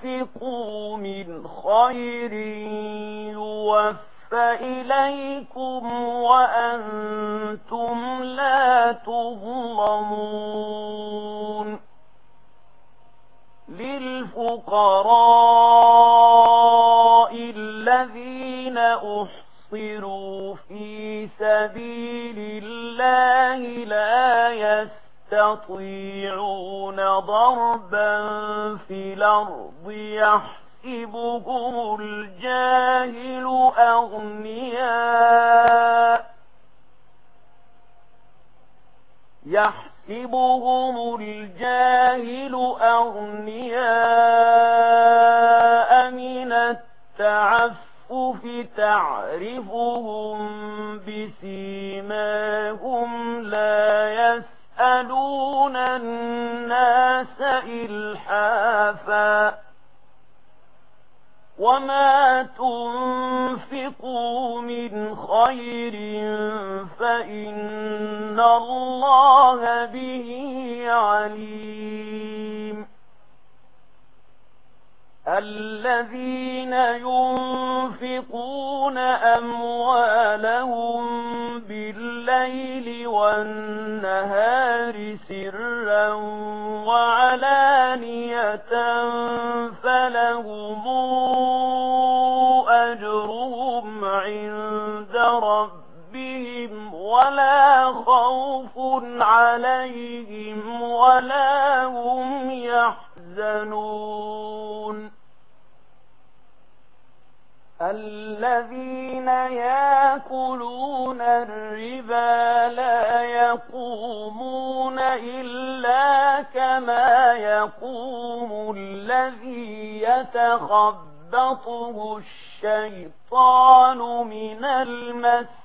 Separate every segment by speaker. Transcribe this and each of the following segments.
Speaker 1: تنفقوا من خير يوفى إليكم وأنتم لا تظلمون. للفقراء الذين أحصروا في سبيل الله لا يسرون يستطيعون ضربا في الأرض يحسبهم الجاهل أغنياء يحسبهم الجاهل أغنياء تنفقوا من خير فإن الله به عليم. الذين ينفقون أموالهم بالليل والنهار سرا وعلانية فلهم عليهم ولا هم يحزنون الذين يأكلون الربا لا يقومون إلا كما يقوم الذي يتخبطه الشيطان من المس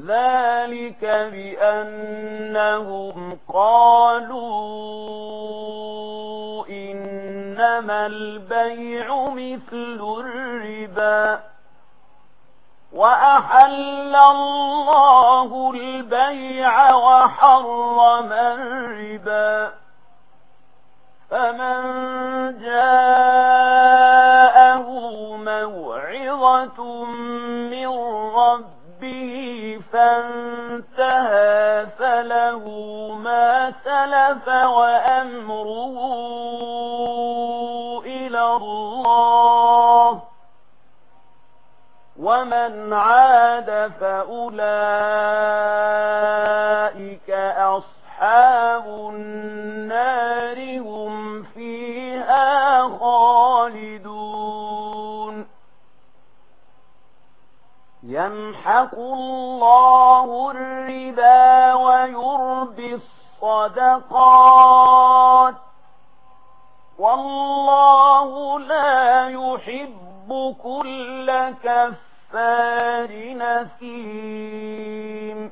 Speaker 1: ذلك بأنهم قالوا إنما البيع مثل الربا وأحل الله البيع وحرم الربا فمن جاءه موعظة فانتهى فله ما سلف وأمره إلى الله ومن عاد فأولئك يمحق الله الربا ويربي الصدقات والله لا يحب كل كفار نسيم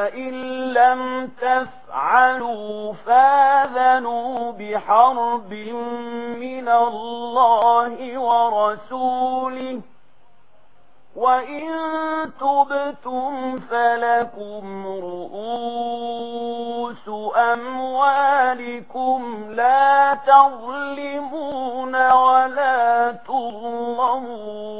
Speaker 1: فإن لم تفعلوا فاذنوا بحرب من الله ورسوله وإن تبتم فلكم رؤوس أموالكم لا تظلمون ولا تظلمون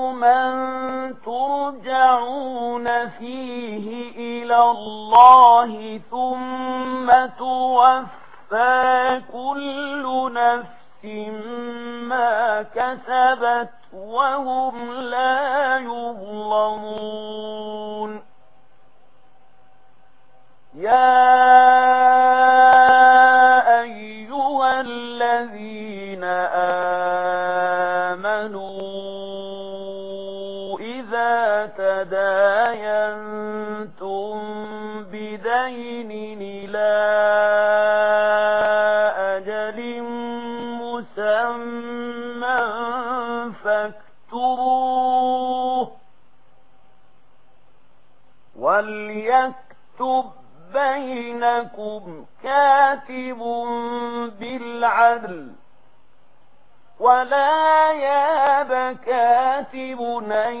Speaker 1: تدعون فيه إلى الله ثم توفى كل نفس ما كسبت وهم لا يظلمون يا مسمى فاكتبوه وليكتب بينكم كاتب بالعدل ولا ياب كاتب أن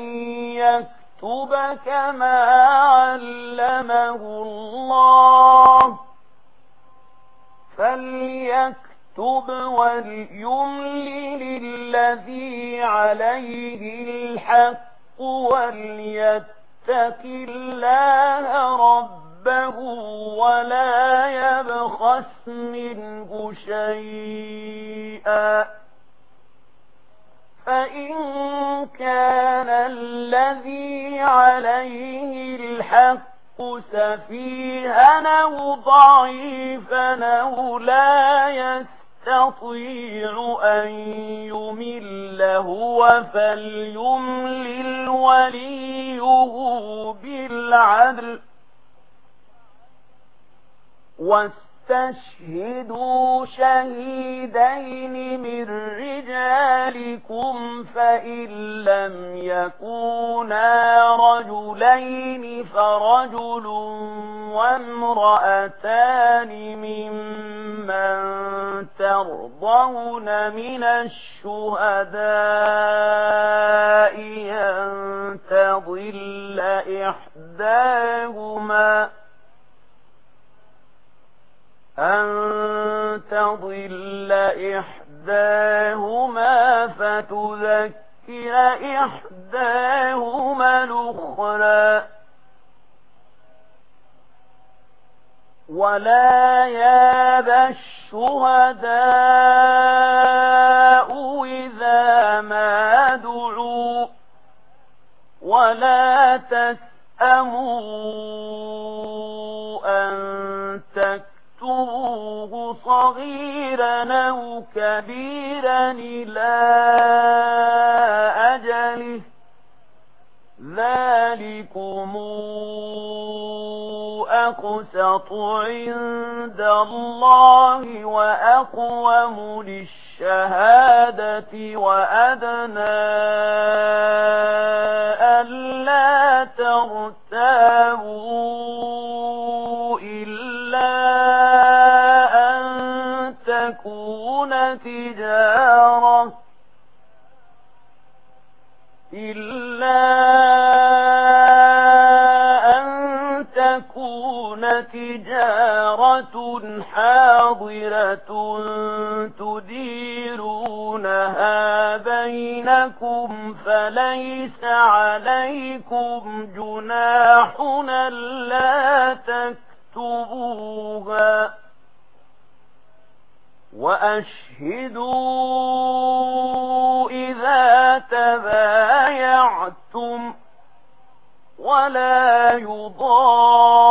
Speaker 1: يكتب كما علمه الله فليكتب تب وليملي للذي عليه الحق وليتك الله ربه ولا يبخس منه شيئا فإن كان الذي عليه الحق سفيها أو ضعيفا أو لا يسر يستطيع أن يمل هو فليملل وليه بالعدل. واستشهدوا شهيدين من رجالكم فإن لم يكونا رجلين فرجل وامرأتان ممن ترضون من الشهداء أن تضل إحداهما أن تضل إحداهما فتذكر إحداهما الأخرى ولا ياب الشهداء إذا ما دعوا ولا تسأموا أن تكتبوه صغيرا أو كبيرا إلى أجله ذلكمون أقسط عند الله وأقوم للشهادة وأدنى ألا ترتابوا إلا أن تكون تجارة إلا حجارة حاضرة تديرونها بينكم فليس عليكم جناحنا لا تكتبوها وأشهدوا إذا تبايعتم ولا يضار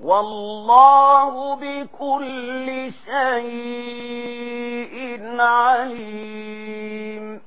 Speaker 1: والله بكل شيء عليم.